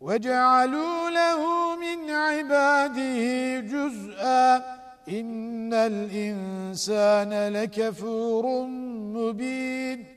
وجعلوا له من عباده جزءا إن الإنسان لكفور مبين